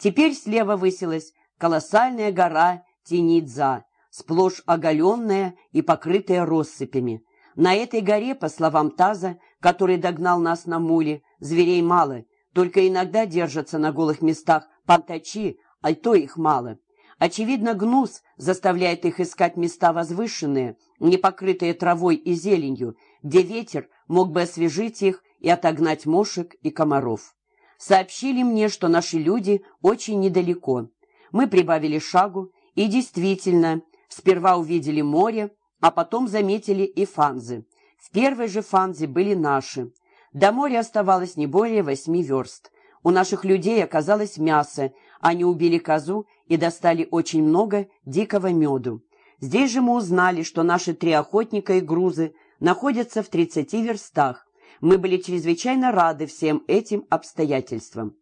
Теперь слева высилась колоссальная гора Тинидза, сплошь оголенная и покрытая россыпями. На этой горе, по словам Таза, который догнал нас на муле, зверей мало, только иногда держатся на голых местах пантачи, а то их мало. Очевидно, гнус заставляет их искать места возвышенные, не покрытые травой и зеленью, где ветер мог бы освежить их и отогнать мошек и комаров. Сообщили мне, что наши люди очень недалеко. Мы прибавили шагу и действительно сперва увидели море, а потом заметили и фанзы. В первой же фанзе были наши. До моря оставалось не более восьми верст. У наших людей оказалось мясо, они убили козу и достали очень много дикого меду. Здесь же мы узнали, что наши три охотника и грузы находятся в тридцати верстах. Мы были чрезвычайно рады всем этим обстоятельствам.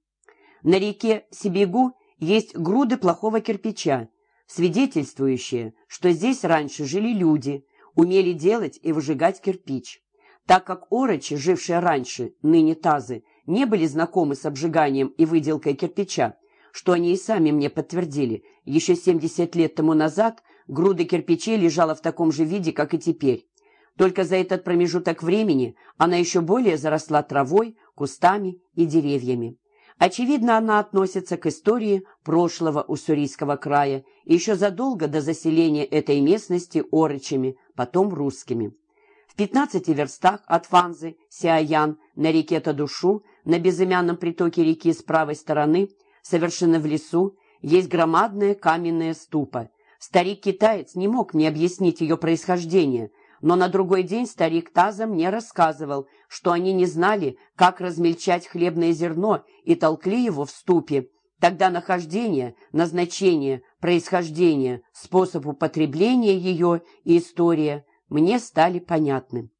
На реке Сибигу есть груды плохого кирпича, свидетельствующие, что здесь раньше жили люди, умели делать и выжигать кирпич. Так как орочи, жившие раньше, ныне тазы, не были знакомы с обжиганием и выделкой кирпича, что они и сами мне подтвердили, еще 70 лет тому назад груда кирпичей лежала в таком же виде, как и теперь. Только за этот промежуток времени она еще более заросла травой, кустами и деревьями. Очевидно, она относится к истории прошлого Уссурийского края еще задолго до заселения этой местности орочами, потом русскими. В 15 верстах от Фанзы, Сиаян, на реке Тадушу, на безымянном притоке реки с правой стороны, совершенно в лесу, есть громадная каменная ступа. Старик-китаец не мог мне объяснить ее происхождение, но на другой день старик Таза мне рассказывал, что они не знали, как размельчать хлебное зерно и толкли его в ступе. Тогда нахождение, назначение, происхождение, способ употребления ее и история мне стали понятны.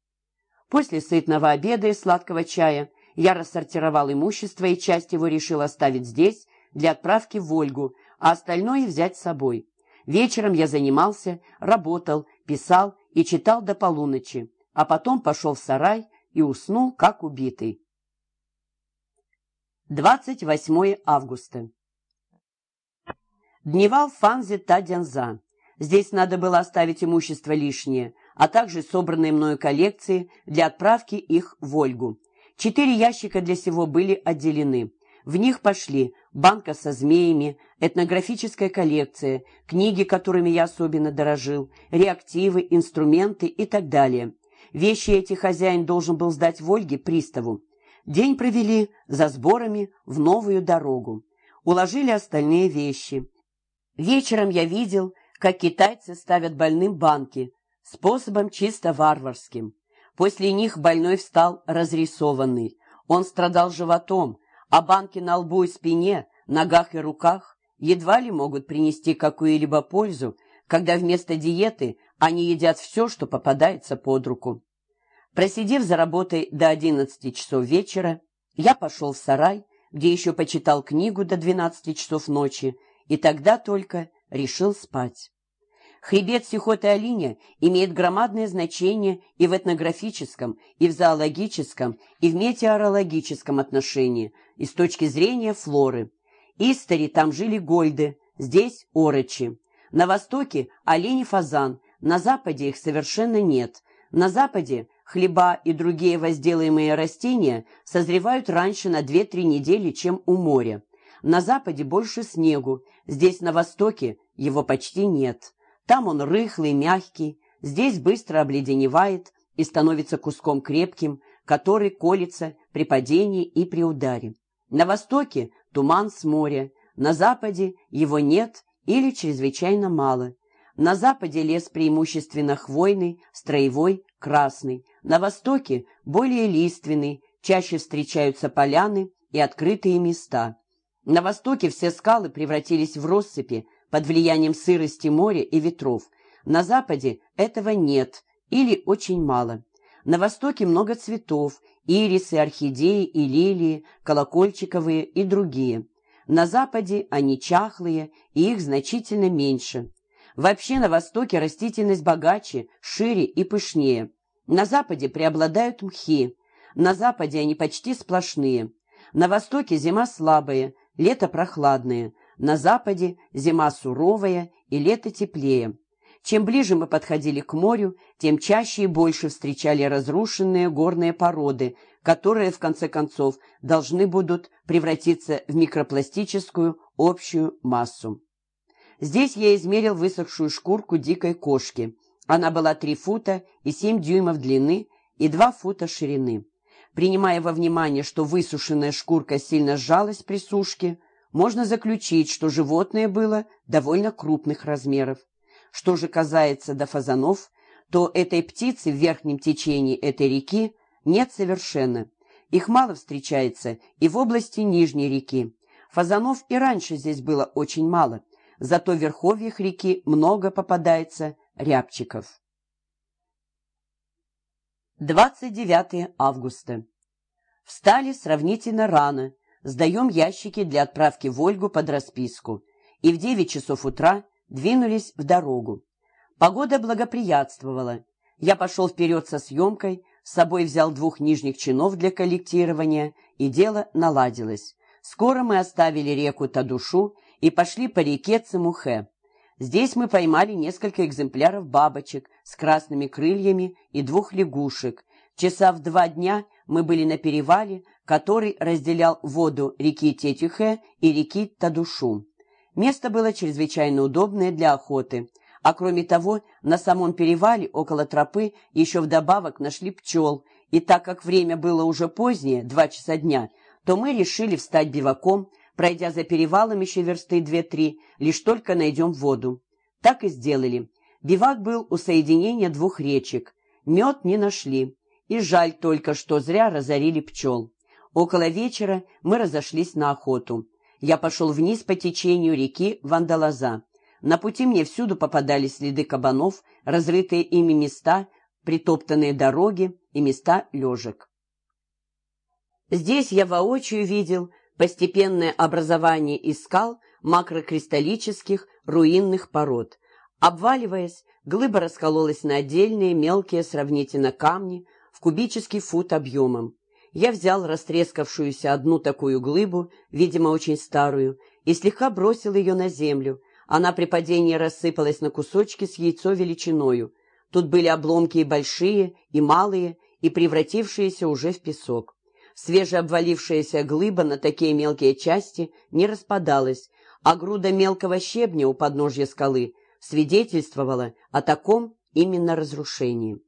После сытного обеда и сладкого чая я рассортировал имущество и часть его решил оставить здесь для отправки в Ольгу, а остальное взять с собой. Вечером я занимался, работал, писал и читал до полуночи, а потом пошел в сарай и уснул, как убитый. 28 августа. Дневал в Фанзе Тадянза. Здесь надо было оставить имущество лишнее, а также собранные мною коллекции для отправки их в Ольгу. Четыре ящика для сего были отделены. В них пошли банка со змеями, этнографическая коллекция, книги, которыми я особенно дорожил, реактивы, инструменты и так далее. Вещи эти хозяин должен был сдать Вольге приставу. День провели за сборами в новую дорогу. Уложили остальные вещи. Вечером я видел, как китайцы ставят больным банки, способом чисто варварским. После них больной встал разрисованный. Он страдал животом, а банки на лбу и спине, ногах и руках едва ли могут принести какую-либо пользу, когда вместо диеты они едят все, что попадается под руку. Просидев за работой до 11 часов вечера, я пошел в сарай, где еще почитал книгу до 12 часов ночи, и тогда только решил спать. Хребет Сихоты-Алиня имеет громадное значение и в этнографическом, и в зоологическом, и в метеорологическом отношении, и с точки зрения флоры. Истори там жили гольды, здесь орочи. На востоке олень и фазан, на западе их совершенно нет. На западе хлеба и другие возделаемые растения созревают раньше на 2-3 недели, чем у моря. На западе больше снегу, здесь на востоке его почти нет. Там он рыхлый, мягкий, здесь быстро обледеневает и становится куском крепким, который колется при падении и при ударе. На востоке туман с моря, на западе его нет или чрезвычайно мало. На западе лес преимущественно хвойный, строевой, красный. На востоке более лиственный, чаще встречаются поляны и открытые места. На востоке все скалы превратились в россыпи, под влиянием сырости моря и ветров. На западе этого нет или очень мало. На востоке много цветов, ирисы, орхидеи и лилии, колокольчиковые и другие. На западе они чахлые, и их значительно меньше. Вообще на востоке растительность богаче, шире и пышнее. На западе преобладают мхи. На западе они почти сплошные. На востоке зима слабая, лето прохладное. На западе зима суровая и лето теплее. Чем ближе мы подходили к морю, тем чаще и больше встречали разрушенные горные породы, которые, в конце концов, должны будут превратиться в микропластическую общую массу. Здесь я измерил высохшую шкурку дикой кошки. Она была 3 фута и 7 дюймов длины и 2 фута ширины. Принимая во внимание, что высушенная шкурка сильно сжалась при сушке, можно заключить, что животное было довольно крупных размеров. Что же касается до фазанов, то этой птицы в верхнем течении этой реки нет совершенно. Их мало встречается и в области Нижней реки. Фазанов и раньше здесь было очень мало, зато в верховьях реки много попадается рябчиков. 29 августа. Встали сравнительно рано, сдаем ящики для отправки в Ольгу под расписку, и в девять часов утра двинулись в дорогу. Погода благоприятствовала. Я пошел вперед со съемкой, с собой взял двух нижних чинов для коллектирования, и дело наладилось. Скоро мы оставили реку Тадушу и пошли по реке Цемухе. Здесь мы поймали несколько экземпляров бабочек с красными крыльями и двух лягушек. Часа в два дня мы были на перевале, который разделял воду реки Тетюхе и реки Тадушу. Место было чрезвычайно удобное для охоты, а кроме того, на самом перевале около тропы еще вдобавок нашли пчел, и так как время было уже позднее, два часа дня, то мы решили встать биваком, пройдя за перевалом еще версты две-три, лишь только найдем воду. Так и сделали. Бивак был у соединения двух речек. Мед не нашли. И жаль только, что зря разорили пчел. Около вечера мы разошлись на охоту. Я пошел вниз по течению реки Вандалаза. На пути мне всюду попадались следы кабанов, разрытые ими места, притоптанные дороги и места лежек. Здесь я воочию видел постепенное образование из скал макрокристаллических руинных пород. Обваливаясь, глыба раскололась на отдельные мелкие сравнительно камни в кубический фут объемом. Я взял растрескавшуюся одну такую глыбу, видимо, очень старую, и слегка бросил ее на землю. Она при падении рассыпалась на кусочки с яйцо величиною. Тут были обломки и большие, и малые, и превратившиеся уже в песок. Свежеобвалившаяся глыба на такие мелкие части не распадалась, а груда мелкого щебня у подножья скалы свидетельствовала о таком именно разрушении.